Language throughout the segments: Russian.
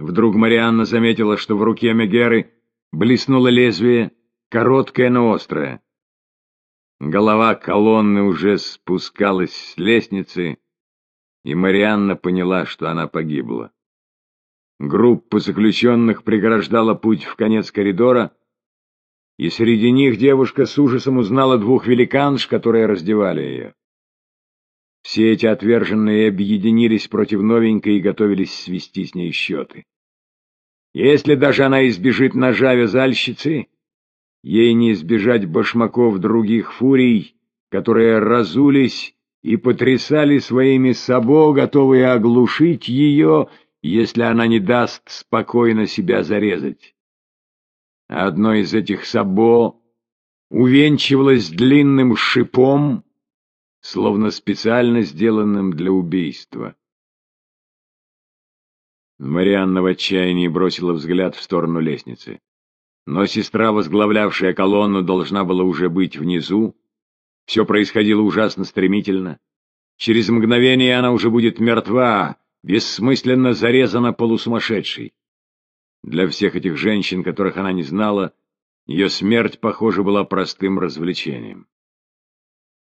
Вдруг Марианна заметила, что в руке Мегеры блеснуло лезвие, короткое, но острое. Голова колонны уже спускалась с лестницы, и Марианна поняла, что она погибла. Группа заключенных преграждала путь в конец коридора, и среди них девушка с ужасом узнала двух великанш, которые раздевали ее. Все эти отверженные объединились против новенькой и готовились свести с ней счеты. Если даже она избежит ножа вязальщицы, ей не избежать башмаков других фурий, которые разулись и потрясали своими сабо, готовые оглушить ее, если она не даст спокойно себя зарезать. Одно из этих сабо увенчивалось длинным шипом, словно специально сделанным для убийства. Марианна в отчаянии бросила взгляд в сторону лестницы. Но сестра, возглавлявшая колонну, должна была уже быть внизу. Все происходило ужасно стремительно. Через мгновение она уже будет мертва, бессмысленно зарезана полусумасшедшей. Для всех этих женщин, которых она не знала, ее смерть, похоже, была простым развлечением.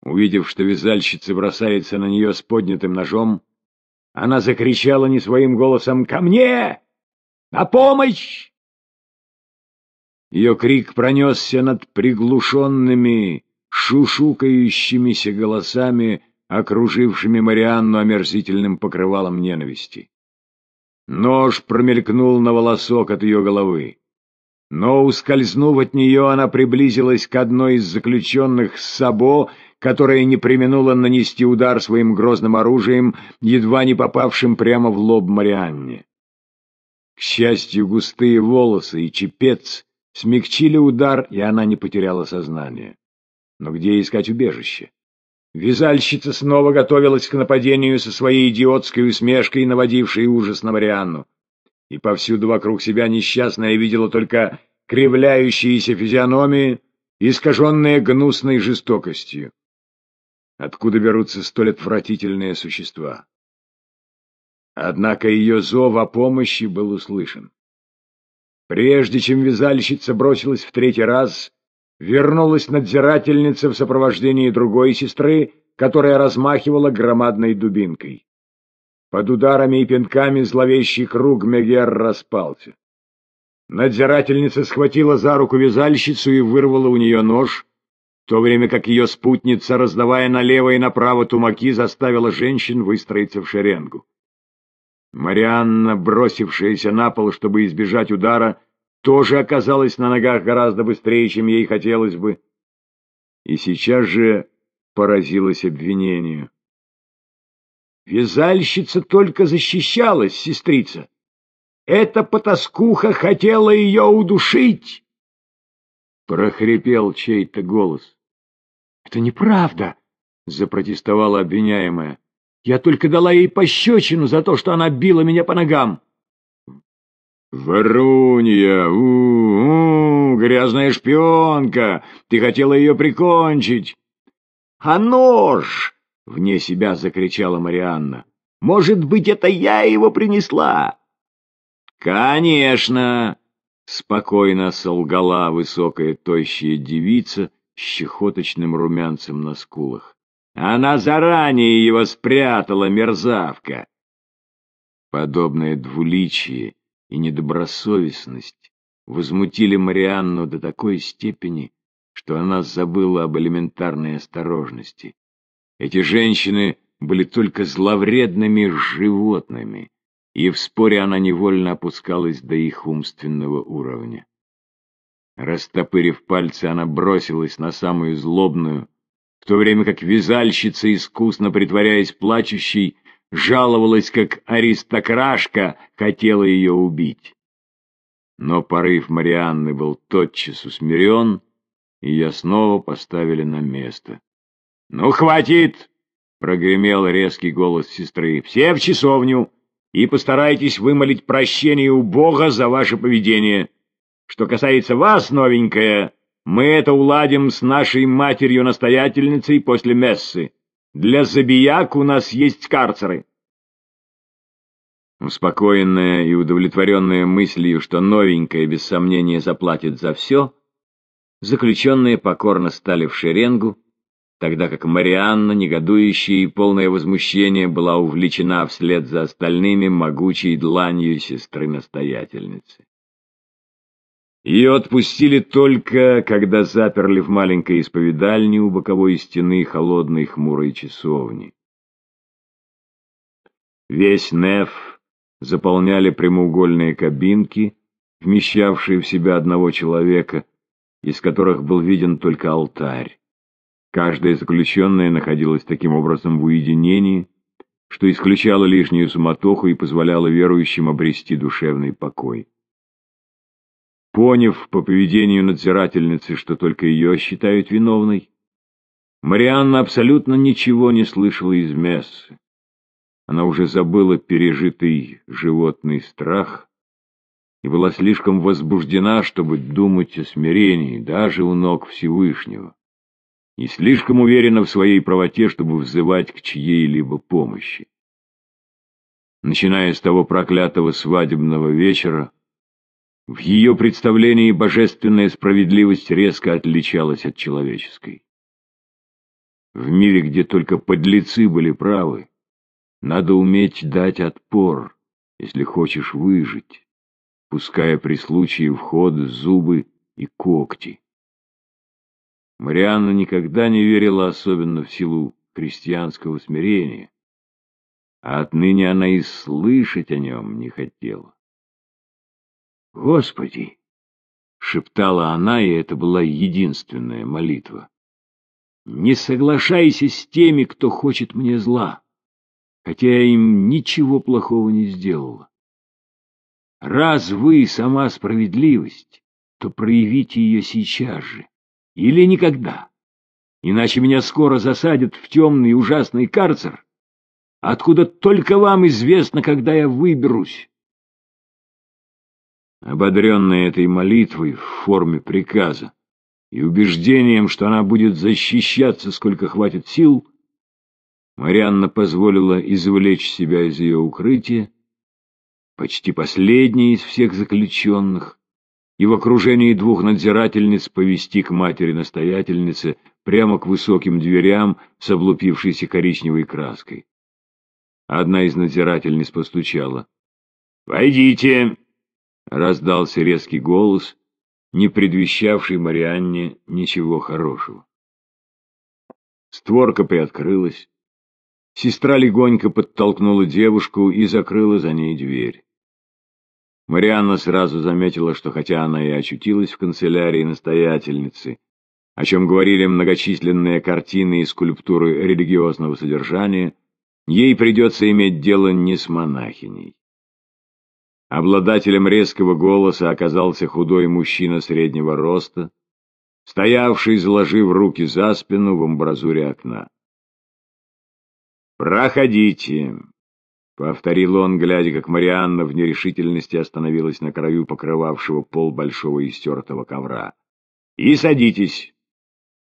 Увидев, что вязальщица бросается на нее с поднятым ножом, она закричала не своим голосом «Ко мне! На помощь!» Ее крик пронесся над приглушенными, шушукающимися голосами, окружившими Марианну омерзительным покрывалом ненависти. Нож промелькнул на волосок от ее головы. Но, ускользнув от нее, она приблизилась к одной из заключенных Сабо, которая не применула нанести удар своим грозным оружием, едва не попавшим прямо в лоб Марианне. К счастью, густые волосы и чепец смягчили удар, и она не потеряла сознание. Но где искать убежище? Вязальщица снова готовилась к нападению со своей идиотской усмешкой, наводившей ужас на Марианну и повсюду вокруг себя несчастная видела только кривляющиеся физиономии, искаженные гнусной жестокостью. Откуда берутся столь отвратительные существа? Однако ее зов о помощи был услышан. Прежде чем вязальщица бросилась в третий раз, вернулась надзирательница в сопровождении другой сестры, которая размахивала громадной дубинкой. Под ударами и пинками зловещий круг Мегер распался. Надзирательница схватила за руку вязальщицу и вырвала у нее нож, в то время как ее спутница, раздавая налево и направо тумаки, заставила женщин выстроиться в шеренгу. Марианна, бросившаяся на пол, чтобы избежать удара, тоже оказалась на ногах гораздо быстрее, чем ей хотелось бы, и сейчас же поразилась обвинению. Вязальщица только защищалась, сестрица. Эта потаскуха хотела ее удушить. Прохрипел чей-то голос. — Это неправда, — запротестовала обвиняемая. — Я только дала ей пощечину за то, что она била меня по ногам. — Варунья! У-у-у! Грязная шпионка! Ты хотела ее прикончить! — А нож! — вне себя закричала Марианна. «Может быть, это я его принесла?» «Конечно!» — спокойно солгала высокая тощая девица с чехоточным румянцем на скулах. «Она заранее его спрятала, мерзавка!» Подобное двуличие и недобросовестность возмутили Марианну до такой степени, что она забыла об элементарной осторожности. Эти женщины были только зловредными животными, и в споре она невольно опускалась до их умственного уровня. Растопырив пальцы, она бросилась на самую злобную, в то время как вязальщица, искусно притворяясь плачущей, жаловалась, как аристокрашка хотела ее убить. Но порыв Марианны был тотчас усмирен, и ее снова поставили на место. «Ну, хватит!» — прогремел резкий голос сестры. «Все в часовню, и постарайтесь вымолить прощение у Бога за ваше поведение. Что касается вас, новенькая, мы это уладим с нашей матерью-настоятельницей после мессы. Для забияк у нас есть карцеры». Успокоенная и удовлетворенная мыслью, что новенькая без сомнения заплатит за все, заключенные покорно стали в шеренгу, тогда как Марианна, негодующая и полное возмущение, была увлечена вслед за остальными могучей дланью сестры-настоятельницы. Ее отпустили только, когда заперли в маленькой исповедальне у боковой стены холодной хмурой часовни. Весь неф заполняли прямоугольные кабинки, вмещавшие в себя одного человека, из которых был виден только алтарь. Каждая заключенная находилась таким образом в уединении, что исключало лишнюю суматоху и позволяло верующим обрести душевный покой. Поняв по поведению надзирательницы, что только ее считают виновной, Марианна абсолютно ничего не слышала из мессы. Она уже забыла пережитый животный страх и была слишком возбуждена, чтобы думать о смирении, даже у ног Всевышнего и слишком уверена в своей правоте, чтобы взывать к чьей-либо помощи. Начиная с того проклятого свадебного вечера, в ее представлении божественная справедливость резко отличалась от человеческой. В мире, где только подлецы были правы, надо уметь дать отпор, если хочешь выжить, пуская при случае в ход зубы и когти. Марианна никогда не верила особенно в силу христианского смирения, а отныне она и слышать о нем не хотела. «Господи!» — шептала она, и это была единственная молитва. «Не соглашайся с теми, кто хочет мне зла, хотя я им ничего плохого не сделала. Раз вы сама справедливость, то проявите ее сейчас же или никогда. Иначе меня скоро засадят в темный ужасный карцер, откуда только вам известно, когда я выберусь. Ободренная этой молитвой в форме приказа и убеждением, что она будет защищаться, сколько хватит сил, Марианна позволила извлечь себя из ее укрытия, почти последней из всех заключенных, и в окружении двух надзирательниц повести к матери-настоятельнице прямо к высоким дверям с облупившейся коричневой краской. Одна из надзирательниц постучала. «Войдите!» — раздался резкий голос, не предвещавший Марианне ничего хорошего. Створка приоткрылась. Сестра легонько подтолкнула девушку и закрыла за ней дверь. Марианна сразу заметила, что хотя она и очутилась в канцелярии настоятельницы, о чем говорили многочисленные картины и скульптуры религиозного содержания, ей придется иметь дело не с монахиней. Обладателем резкого голоса оказался худой мужчина среднего роста, стоявший, заложив руки за спину в амбразуре окна. «Проходите», — повторил он, глядя, как Марианна в нерешительности остановилась на краю покрывавшего пол большого истертого ковра. — И садитесь.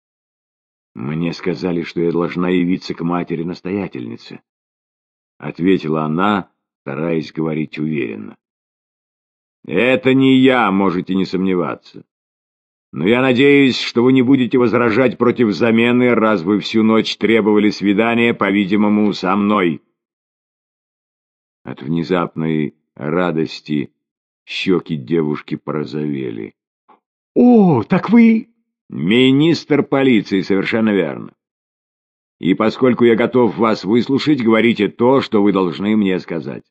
— Мне сказали, что я должна явиться к матери-настоятельнице, — ответила она, стараясь говорить уверенно. — Это не я, можете не сомневаться. Но я надеюсь, что вы не будете возражать против замены, раз вы всю ночь требовали свидания, по-видимому, со мной. — от внезапной радости щеки девушки порозовели. — О, так вы... — Министр полиции, совершенно верно. И поскольку я готов вас выслушать, говорите то, что вы должны мне сказать.